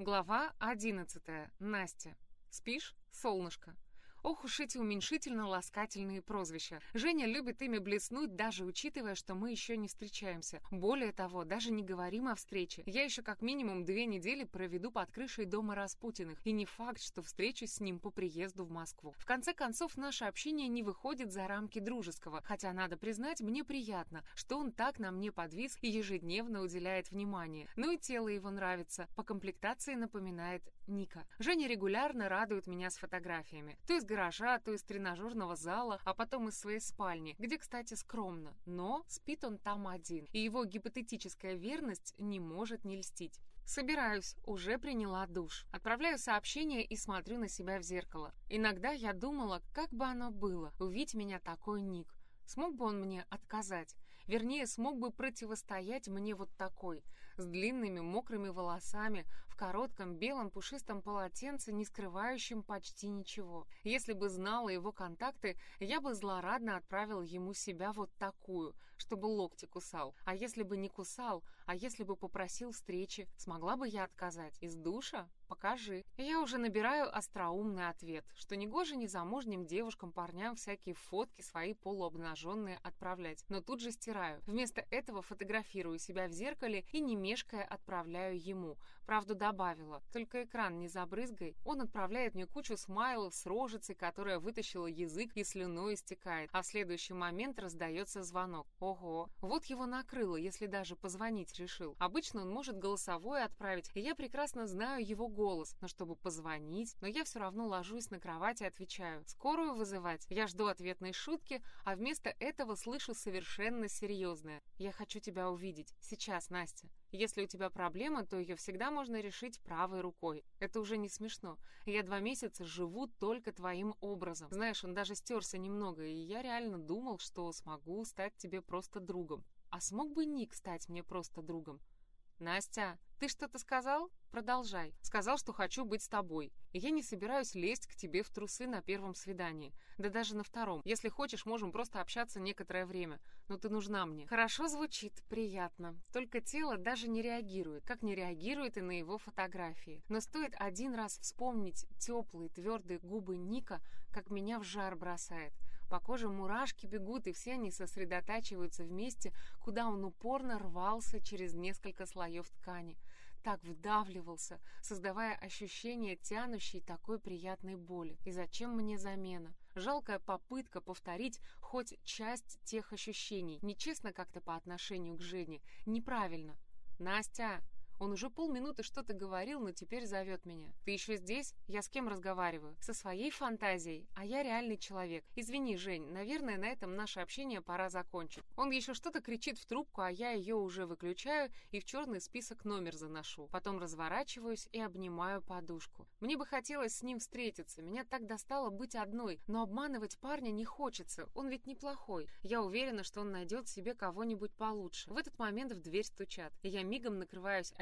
Глава 11. Настя. Спишь, солнышко? Ох уж эти уменьшительно-ласкательные прозвища. Женя любит ими блеснуть, даже учитывая, что мы еще не встречаемся. Более того, даже не говорим о встрече. Я еще как минимум две недели проведу под крышей дома Распутиных, и не факт, что встречусь с ним по приезду в Москву. В конце концов, наше общение не выходит за рамки дружеского, хотя, надо признать, мне приятно, что он так на мне подвис и ежедневно уделяет внимание. Ну и тело его нравится, по комплектации напоминает Ника. Женя регулярно радует меня с фотографиями. То есть гаража, то из тренажерного зала, а потом из своей спальни, где, кстати, скромно. Но спит он там один, и его гипотетическая верность не может не льстить. Собираюсь, уже приняла душ. Отправляю сообщение и смотрю на себя в зеркало. Иногда я думала, как бы оно было, увидеть меня такой ник. Смог бы он мне отказать? Вернее, смог бы противостоять мне вот такой, с длинными мокрыми волосами, в коротком белом пушистом полотенце, не скрывающем почти ничего. Если бы знала его контакты, я бы злорадно отправил ему себя вот такую, чтобы локти кусал. А если бы не кусал, а если бы попросил встречи, смогла бы я отказать? Из душа? покажи. я уже набираю остроумный ответ, что негоже незамужним девушкам-парням всякие фотки свои полуобнаженные отправлять, но тут же стираю. Вместо этого фотографирую себя в зеркале и не мешкая отправляю ему. Правду добавила, только экран не забрызгай. Он отправляет мне кучу смайлов с рожицей, которая вытащила язык и слюной истекает, а в следующий момент раздается звонок. Ого, вот его накрыло, если даже позвонить решил. Обычно он может голосовое отправить, и я прекрасно знаю его голос, но чтобы позвонить, но я все равно ложусь на кровать и отвечаю. Скорую вызывать? Я жду ответной шутки, а вместо этого слышу совершенно серьезное. Я хочу тебя увидеть. Сейчас, Настя. Если у тебя проблема, то ее всегда можно решить правой рукой. Это уже не смешно. Я два месяца живу только твоим образом. Знаешь, он даже стерся немного, и я реально думал, что смогу стать тебе просто другом. А смог бы Ник стать мне просто другом? Настя, «Ты что-то сказал? Продолжай. Сказал, что хочу быть с тобой. Я не собираюсь лезть к тебе в трусы на первом свидании. Да даже на втором. Если хочешь, можем просто общаться некоторое время. Но ты нужна мне». Хорошо звучит, приятно. Только тело даже не реагирует, как не реагирует и на его фотографии. Но стоит один раз вспомнить теплые, твердые губы Ника, как меня в жар бросает. По коже мурашки бегут, и все они сосредотачиваются вместе, куда он упорно рвался через несколько слоев ткани так вдавливался, создавая ощущение тянущей такой приятной боли. И зачем мне замена? Жалкая попытка повторить хоть часть тех ощущений. Нечестно как-то по отношению к Жене. Неправильно. «Настя!» Он уже полминуты что-то говорил, но теперь зовет меня. «Ты еще здесь? Я с кем разговариваю? Со своей фантазией? А я реальный человек. Извини, Жень, наверное, на этом наше общение пора закончить». Он еще что-то кричит в трубку, а я ее уже выключаю и в черный список номер заношу. Потом разворачиваюсь и обнимаю подушку. Мне бы хотелось с ним встретиться. Меня так достало быть одной, но обманывать парня не хочется. Он ведь неплохой. Я уверена, что он найдет себе кого-нибудь получше. В этот момент в дверь стучат, и я мигом накрываюсь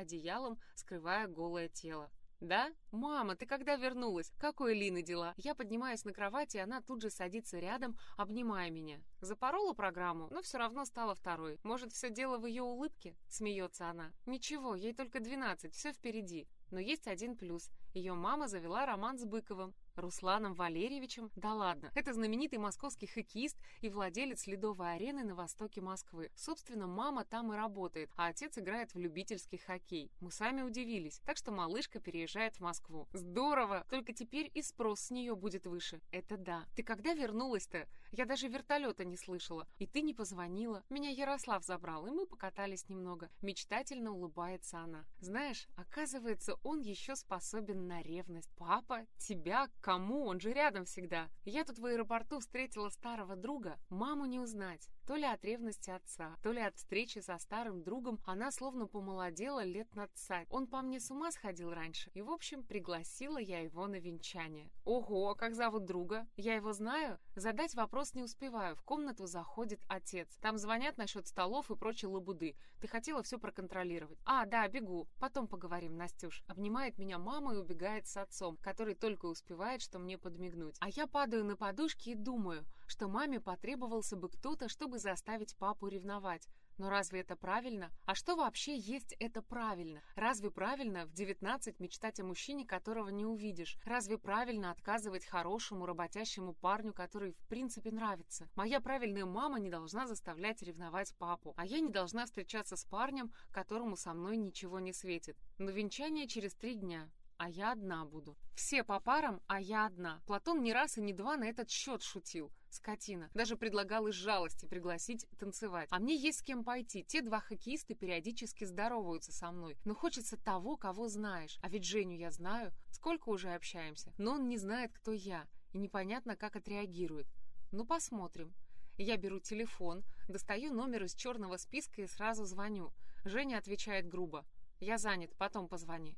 скрывая голое тело. «Да? Мама, ты когда вернулась? Какой Лины дела?» Я поднимаюсь на кровати, и она тут же садится рядом, обнимая меня. Запорола программу, но все равно стала второй. Может, все дело в ее улыбке? Смеется она. Ничего, ей только двенадцать, все впереди. Но есть один плюс. Ее мама завела роман с Быковым. Русланом Валерьевичем? Да ладно, это знаменитый московский хоккеист и владелец ледовой арены на востоке Москвы. Собственно, мама там и работает, а отец играет в любительский хоккей. Мы сами удивились, так что малышка переезжает в Москву. Здорово! Только теперь и спрос с нее будет выше. Это да. Ты когда вернулась-то? Я даже вертолета не слышала. И ты не позвонила. Меня Ярослав забрал, и мы покатались немного. Мечтательно улыбается она. Знаешь, оказывается, он еще способен на ревность. Папа, тебя Кому? Он же рядом всегда. Я тут в аэропорту встретила старого друга. Маму не узнать. То ли от ревности отца, то ли от встречи со старым другом, она словно помолодела лет на царь. Он по мне с ума сходил раньше. И, в общем, пригласила я его на венчание. Ого, как зовут друга? Я его знаю? Задать вопрос не успеваю. В комнату заходит отец. Там звонят насчет столов и прочей лабуды. Ты хотела все проконтролировать. А, да, бегу. Потом поговорим, Настюш. Обнимает меня мама и убегает с отцом, который только успевает, что мне подмигнуть. А я падаю на подушки и думаю, что маме потребовался бы кто-то, чтобы заставить папу ревновать. Но разве это правильно? А что вообще есть это правильно? Разве правильно в 19 мечтать о мужчине, которого не увидишь? Разве правильно отказывать хорошему, работящему парню, который в принципе нравится? Моя правильная мама не должна заставлять ревновать папу, а я не должна встречаться с парнем, которому со мной ничего не светит. Но венчание через три дня а я одна буду. Все по парам, а я одна. Платон не раз и не два на этот счет шутил. Скотина. Даже предлагал из жалости пригласить танцевать. А мне есть с кем пойти. Те два хоккеиста периодически здороваются со мной. Но хочется того, кого знаешь. А ведь Женю я знаю. Сколько уже общаемся. Но он не знает, кто я. И непонятно, как отреагирует. Ну, посмотрим. Я беру телефон, достаю номер из черного списка и сразу звоню. Женя отвечает грубо. «Я занят, потом позвони».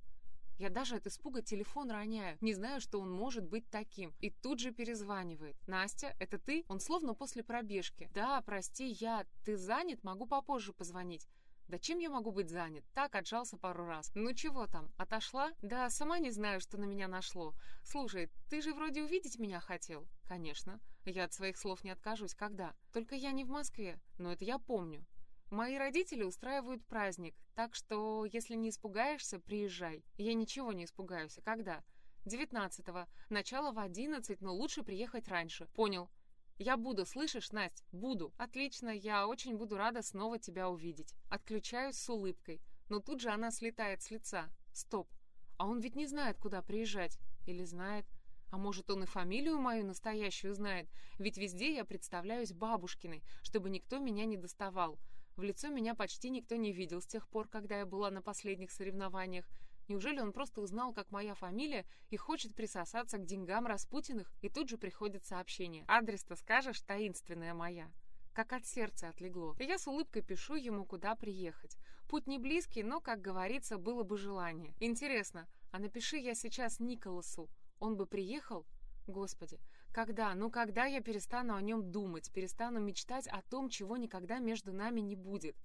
Я даже от испуга телефон роняю. Не знаю, что он может быть таким. И тут же перезванивает. «Настя, это ты?» Он словно после пробежки. «Да, прости, я. Ты занят? Могу попозже позвонить». Да чем я могу быть занят? Так, отжался пару раз. Ну чего там, отошла? Да, сама не знаю, что на меня нашло. Слушай, ты же вроде увидеть меня хотел. Конечно. Я от своих слов не откажусь. Когда? Только я не в Москве. Но это я помню. Мои родители устраивают праздник, так что, если не испугаешься, приезжай. Я ничего не испугаюсь. А когда? 19-го. Начало в 11, но лучше приехать раньше. Понял. Я буду, слышишь, Насть? Буду. Отлично, я очень буду рада снова тебя увидеть. Отключаюсь с улыбкой. Но тут же она слетает с лица. Стоп. А он ведь не знает, куда приезжать. Или знает. А может, он и фамилию мою настоящую знает? Ведь везде я представляюсь бабушкиной, чтобы никто меня не доставал. В лицо меня почти никто не видел с тех пор, когда я была на последних соревнованиях. Неужели он просто узнал, как моя фамилия, и хочет присосаться к деньгам Распутиных? И тут же приходит сообщение. Адрес-то скажешь, таинственная моя. Как от сердца отлегло. Я с улыбкой пишу ему, куда приехать. Путь не близкий, но, как говорится, было бы желание. Интересно, а напиши я сейчас Николасу, он бы приехал? Господи, когда, ну когда я перестану о нем думать, перестану мечтать о том, чего никогда между нами не будет?